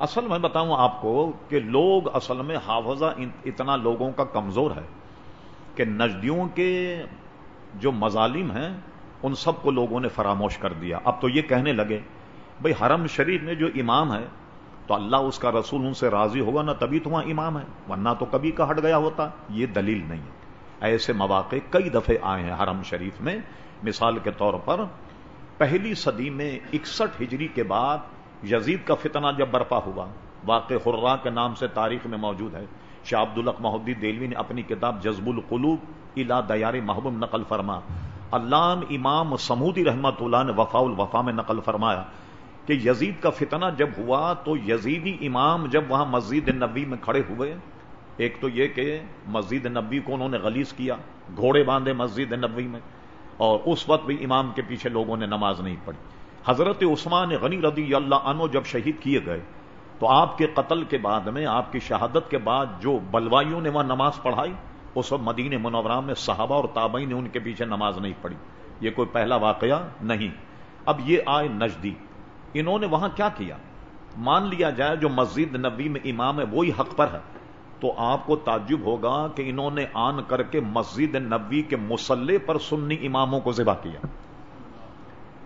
اصل میں بتاؤں آپ کو کہ لوگ اصل میں حافظہ اتنا لوگوں کا کمزور ہے کہ نجدیوں کے جو مظالم ہیں، ان سب کو لوگوں نے فراموش کر دیا۔ اب تو یہ کہنے لگے، بھئی حرم شریف میں جو امام ہے، تو اللہ اس کا رسول ان سے راضی ہوگا نا تبھی تو وہاں امام ہے، ورنہ تو کبھی کا ہٹ گیا ہوتا۔ یہ دلیل نہیں ہے۔ ایسے مواقع کئی دفعے آئے ہیں حرم شریف میں۔ مثال کے طور پر، پہلی صدی میں اکسٹھ ہجری کے بعد یزید کا فتنہ جب برپا ہوا، واقع خرا کے نام سے تاریخ میں موجود ہے۔ شاہ عبد الق محدود دلوی نے اپنی کتاب جزب القلوب الا دیار محبوب نقل فرما۔ علام امام سمودی رحمت اللہ نے وفا الوفا میں نقل فرمایا کہ یزید کا فتنہ جب ہوا تو یزیدی امام جب وہاں مسجد نبی میں کھڑے ہوئے۔ ایک تو یہ کہ مسجد نبی کو انہوں نے غلیظ کیا، گھوڑے باندھے مسجد نبی میں، اور اس وقت بھی امام کے پیچھے لوگوں نے نماز نہیں پڑھی۔ حضرت عثمان غنی رضی اللہ عنہ جب شہید کیے گئے، تو آپ کے قتل کے بعد میں، آپ کی شہادت کے بعد جو بلوائیوں نے وہاں نماز پڑھائی اس وقت مدین منورہ میں صحابہ اور تابعی نے ان کے پیچھے نماز نہیں پڑھی۔ یہ کوئی پہلا واقعہ نہیں۔ اب یہ آئے نجدی۔ انہوں نے وہاں کیا کیا؟ مان لیا جائے جو مسجد نبی میں امام ہے، وہی حق پر ہے۔ تو آپ کو تعجب ہوگا کہ انہوں نے آن کر کے مسجد نبی کے مسلح پر سنی اماموں کو ذبح کیا۔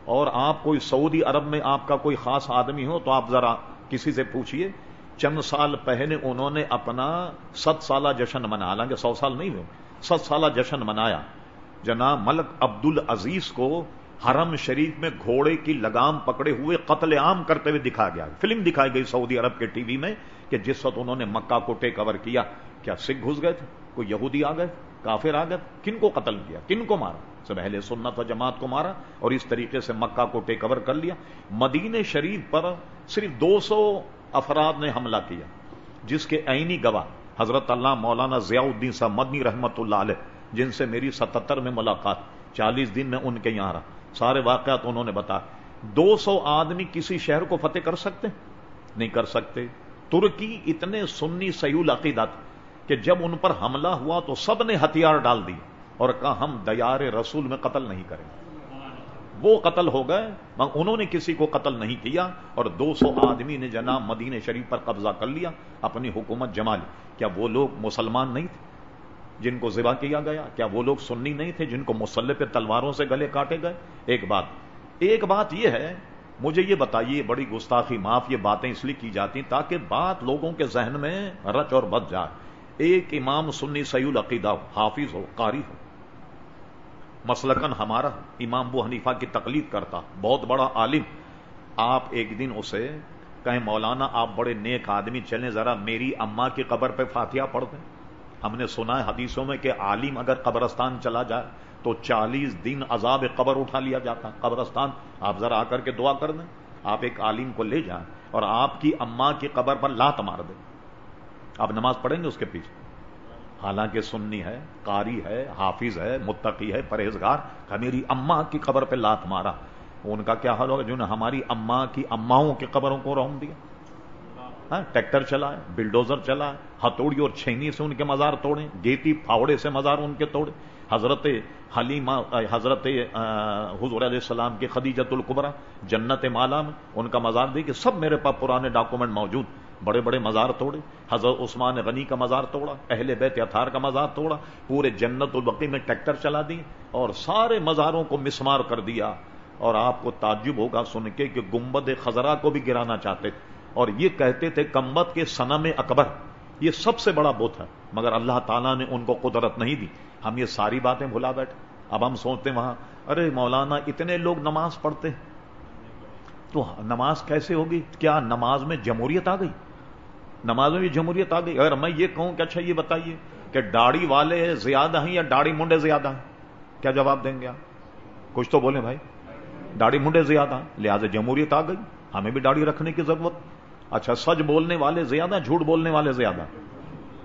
اور آپ کوئی سعودی عرب میں آپ کا کوئی خاص آدمی ہو تو آپ ذرا کسی سے پوچھئے، چند سال پہلے انہوں نے اپنا ست سالہ جشن منایا، حالانکہ سو سال نہیں ہوئے، ست سالہ جشن منایا۔ جناب ملک عبد العزیز کو حرم شریف میں گھوڑے کی لگام پکڑے ہوئے قتل عام کرتے ہوئے دکھا گیا۔ فلم دکھائی گئی سعودی عرب کے ٹی وی میں کہ جس وقت انہوں نے مکہ کو ٹیک اوور کیا کیا سکھ گھس گئے تھے؟ کوئی یہودی آ گئے، کافر آ گئے، کن کو قتل کیا؟ کن کو مارا؟ سب اہل سنت و جماعت کو مارا اور اس طریقے سے مکہ کو ٹیک اوور کر لیا۔ مدینہ شریف پر صرف دو سو افراد نے حملہ کیا، جس کے عینی گواہ حضرت اللہ مولانا ضیاء الدین صاحب مدنی رحمت اللہ علیہ، جن سے میری ستتر میں ملاقات، چالیس دن میں ان کے یہاں رہا۔ سارے واقعات انہوں نے بتا دو سو آدمی کسی شہر کو فتح کر سکتے؟ نہیں کر سکتے۔ ترکی اتنے سنی سیول عقیدت کہ جب ان پر حملہ ہوا تو سب نے ہتھیار ڈال دی اور کہا ہم دیار رسول میں قتل نہیں کریں وہ قتل ہو گئے انہوں نے کسی کو قتل نہیں کیا اور دو سو آدمی نے جناب مدینہ شریف پر قبضہ کر لیا، اپنی حکومت جما لی۔ کیا وہ لوگ مسلمان نہیں تھے جن کو ذبح کیا گیا؟ کیا وہ لوگ سننی نہیں تھے جن کو مسلح پہ تلواروں سے گلے کاٹے گئے؟ ایک بات ایک بات یہ ہے، مجھے یہ بتائیے، بڑی گستاخی، معاف، یہ باتیں اس لیے کی جاتی تاکہ بات لوگوں کے ذہن میں رچ اور بد جائے۔ ایک امام سنی سیول عقیدہ ہو، حافظ ہو، قاری ہو۔ مسلکن ہمارا امام بو حنیفہ کی تقلید کرتا، بہت بڑا عالم۔ آپ ایک دن اسے کہیں، مولانا آپ بڑے نیک آدمی، چلیں ذرا میری اما کی قبر پہ فاتحہ پڑھ دیں۔ ہم نے سنا ہے حدیثوں میں کہ عالم اگر قبرستان چلا جائے تو چالیس دن عذاب قبر اٹھا لیا جاتا۔ قبرستان، آپ ذرا آ کر کے دعا کر دیں۔ آپ ایک عالم کو لے جائیں اور آپ کی اما کی قبر پر لات مار دیں۔ آپ نماز پڑھیں گے اس کے پیچھے۔ حالانکہ سننی ہے قاری ہے حافظ ہے متقی ہے پرہیزگار۔ میری اما کی قبر پہ لات مارا۔ ان کا کیا حال ہوگا؟ جنہوں نے ہماری اما کی اماؤں کی قبروں کو روم دیا۔ ہاں، ٹریکٹر چلائے بلڈوزر چلائے ہتھوڑی اور چھینی سے ان کے مزار توڑے گیتی پھاوڑے سے مزار ان کے توڑے حضرت حلیمہ حضرت حضور علیہ السلام کی خدیجت القبرا جنت مالا میں ان کا مزار دے کہ سب میرے پاس پرانے ڈاکومنٹ موجود۔ بڑے بڑے مزار توڑے، حضرت عثمان غنی کا مزار توڑا، اہل بیت اتھار کا مزار توڑا، پورے جنت البقی میں ٹریکٹر چلا دی اور سارے مزاروں کو مسمار کر دیا۔ اور آپ کو تعجب ہوگا سن کے کہ گمبد خزرہ کو بھی گرانا چاہتے۔ تھے اور یہ کہتے تھے کمبت کے سنم اکبر۔ یہ سب سے بڑا بت ہے، مگر اللہ تعالیٰ نے ان کو قدرت نہیں دی۔ ہم یہ ساری باتیں بھلا بیٹھے۔ اب ہم سوچتے وہاں، ارے مولانا، اتنے لوگ نماز پڑھتے تو نماز کیسے ہوگی؟ کیا نماز میں جمہوریت آ گئی؟ نماز میں جمہوریت آ گئی۔ اگر میں یہ کہوں کہ اچھا یہ بتائیے کہ داڑھی والے زیادہ ہیں یا داڑھی منڈے زیادہ ہیں؟ کیا جواب دیں گے آپ؟ کچھ تو بولیں بھائی۔ داڑھی منڈے زیادہ لہٰذا جمہوریت آ گئی۔ ہمیں بھی داڑھی رکھنے کی ضرورت۔ اچھا سچ بولنے والے زیادہ جھوٹ بولنے والے زیادہ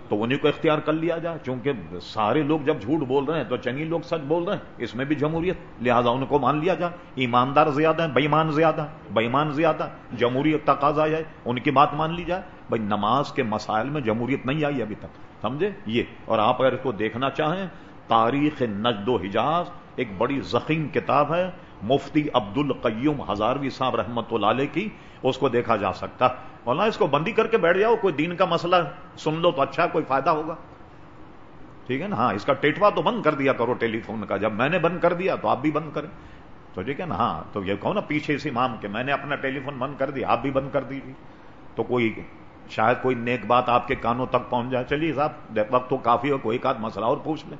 تو انہیں کو اختیار کر لیا جائے۔ چونکہ سارے لوگ جب جھوٹ بول رہے ہیں تو چنی لوگ سچ بول رہے ہیں۔ اس میں بھی جمہوریت، لہذا ان کو مان لیا جائے۔ ایماندار زیادہ ہیں بےمان زیادہ بےمان زیادہ جمہوریت تقاضا جائے ان کی بات مان لی جائے۔ بھائی نماز کے مسائل میں جمہوریت نہیں آئی ابھی تک، سمجھے؟ یہ۔ اور آپ اگر اس کو دیکھنا چاہیں، تاریخ نجد و حجاز ایک بڑی زخیم کتاب ہے، مفتی عبد القیوم ہزاروی صاحب رحمت اللہ علیہ کی، اس کو دیکھا جا سکتا۔ مولانا، اس کو بندی کر کے بیٹھ جاؤ، کوئی دین کا مسئلہ سن لو تو اچھا کوئی فائدہ ہوگا۔ ٹھیک ہے نا؟ ہاں اس کا ٹیٹوا تو بند کر دیا کرو ٹیلی فون کا۔ جب میں نے بند کر دیا تو آپ بھی بند کریں۔ تو ٹھیک ہے نا؟ ہاں تو یہ کہو نا پیچھے اسی مام کے، میں نے اپنا ٹیلی فون بند کر دیا، آپ بھی بند کر دیجیے تو کوئی شاید کوئی نیک بات آپ کے کانوں تک پہنچ جائے۔ چلیے صاحب، وقت تو کافی ہو کوئی ایک آدھ مسئلہ اور پوچھ لیں۔